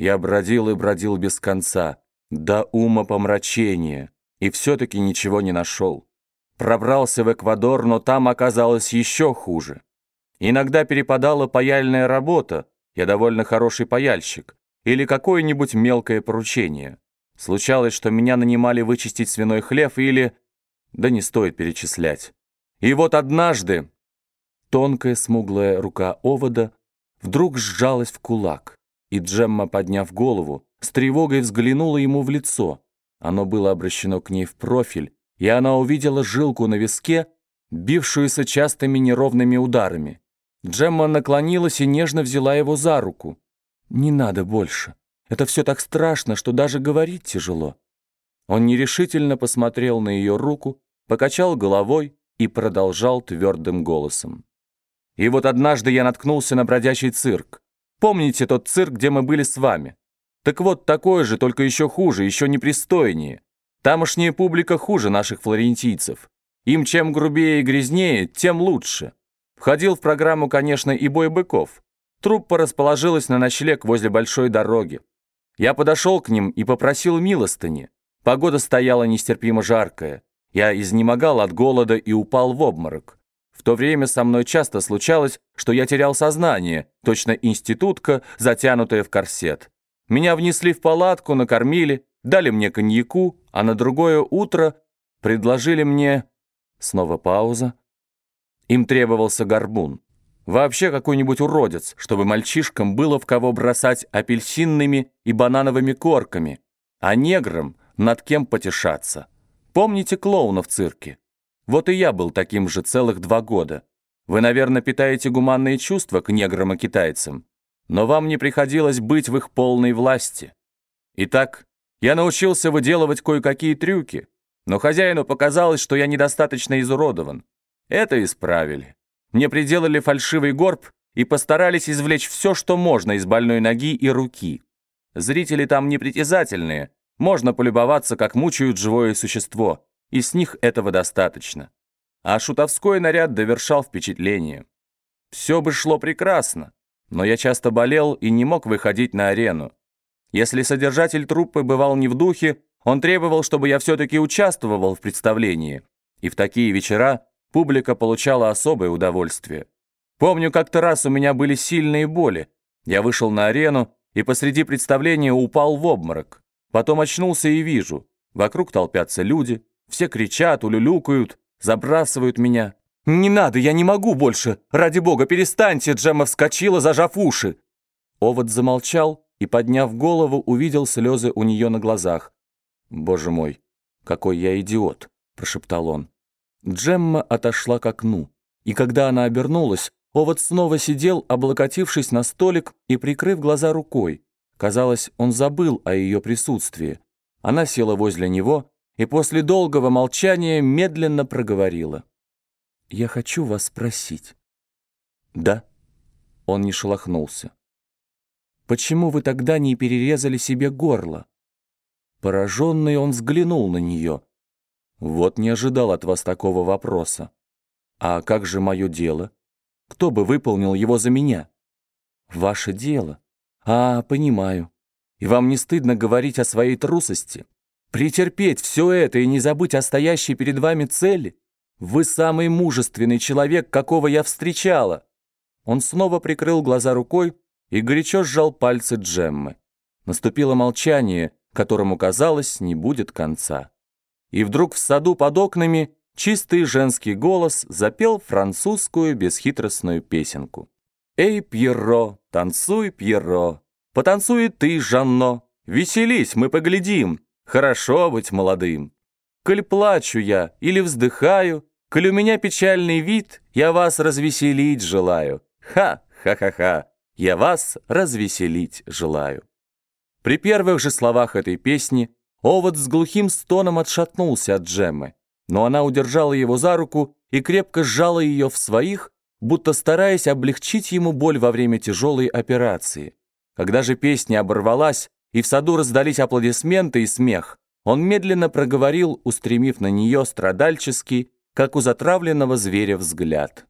Я бродил и бродил без конца, до ума помрачения, и все-таки ничего не нашел. Пробрался в Эквадор, но там оказалось еще хуже. Иногда перепадала паяльная работа, я довольно хороший паяльщик, или какое-нибудь мелкое поручение. Случалось, что меня нанимали вычистить свиной хлев или... Да не стоит перечислять. И вот однажды тонкая смуглая рука овода вдруг сжалась в кулак, и Джемма, подняв голову, с тревогой взглянула ему в лицо. Оно было обращено к ней в профиль, и она увидела жилку на виске, бившуюся частыми неровными ударами. Джемма наклонилась и нежно взяла его за руку. «Не надо больше. Это все так страшно, что даже говорить тяжело». Он нерешительно посмотрел на ее руку, покачал головой и продолжал твердым голосом. «И вот однажды я наткнулся на бродячий цирк. Помните тот цирк, где мы были с вами? Так вот, такой же, только еще хуже, еще непристойнее. Тамошняя публика хуже наших флорентийцев. Им чем грубее и грязнее, тем лучше. Входил в программу, конечно, и бой быков. Труппа расположилась на ночлег возле большой дороги. Я подошел к ним и попросил милостыни. Погода стояла нестерпимо жаркая. Я изнемогал от голода и упал в обморок. В то время со мной часто случалось, что я терял сознание, точно институтка, затянутая в корсет. Меня внесли в палатку, накормили, дали мне коньяку, а на другое утро предложили мне... Снова пауза. Им требовался горбун. Вообще какой-нибудь уродец, чтобы мальчишкам было в кого бросать апельсинными и банановыми корками, а неграм над кем потешаться. Помните клоуна в цирке? Вот и я был таким же целых два года. Вы, наверное, питаете гуманные чувства к неграм и китайцам, но вам не приходилось быть в их полной власти. Итак, я научился выделывать кое-какие трюки, но хозяину показалось, что я недостаточно изуродован. Это исправили. Мне приделали фальшивый горб и постарались извлечь все, что можно из больной ноги и руки. Зрители там непритязательные, можно полюбоваться, как мучают живое существо, и с них этого достаточно. А шутовской наряд довершал впечатление. Все бы шло прекрасно, но я часто болел и не мог выходить на арену. Если содержатель труппы бывал не в духе, он требовал, чтобы я все-таки участвовал в представлении, и в такие вечера Публика получала особое удовольствие. Помню, как-то раз у меня были сильные боли. Я вышел на арену и посреди представления упал в обморок. Потом очнулся и вижу. Вокруг толпятся люди, все кричат, улюлюкают, забрасывают меня. «Не надо, я не могу больше! Ради бога, перестаньте!» Джемма вскочила, зажав уши. Овод замолчал и, подняв голову, увидел слезы у нее на глазах. «Боже мой, какой я идиот!» – прошептал он. Джемма отошла к окну, и когда она обернулась, Овод снова сидел, облокотившись на столик и прикрыв глаза рукой. Казалось, он забыл о ее присутствии. Она села возле него и после долгого молчания медленно проговорила. «Я хочу вас спросить». «Да?» Он не шелохнулся. «Почему вы тогда не перерезали себе горло?» Пораженный он взглянул на нее. Вот не ожидал от вас такого вопроса. А как же мое дело? Кто бы выполнил его за меня? Ваше дело. А, понимаю. И вам не стыдно говорить о своей трусости? Претерпеть все это и не забыть о стоящей перед вами цели? Вы самый мужественный человек, какого я встречала. Он снова прикрыл глаза рукой и горячо сжал пальцы Джеммы. Наступило молчание, которому, казалось, не будет конца и вдруг в саду под окнами чистый женский голос запел французскую бесхитростную песенку. «Эй, Пьеро, танцуй, Пьеро, потанцуй ты, Жанно, веселись, мы поглядим, хорошо быть молодым. Коль плачу я или вздыхаю, коль у меня печальный вид, я вас развеселить желаю. Ха-ха-ха-ха, я вас развеселить желаю». При первых же словах этой песни Овод с глухим стоном отшатнулся от Джеммы, но она удержала его за руку и крепко сжала ее в своих, будто стараясь облегчить ему боль во время тяжелой операции. Когда же песня оборвалась, и в саду раздались аплодисменты и смех, он медленно проговорил, устремив на нее страдальческий, как у затравленного зверя взгляд.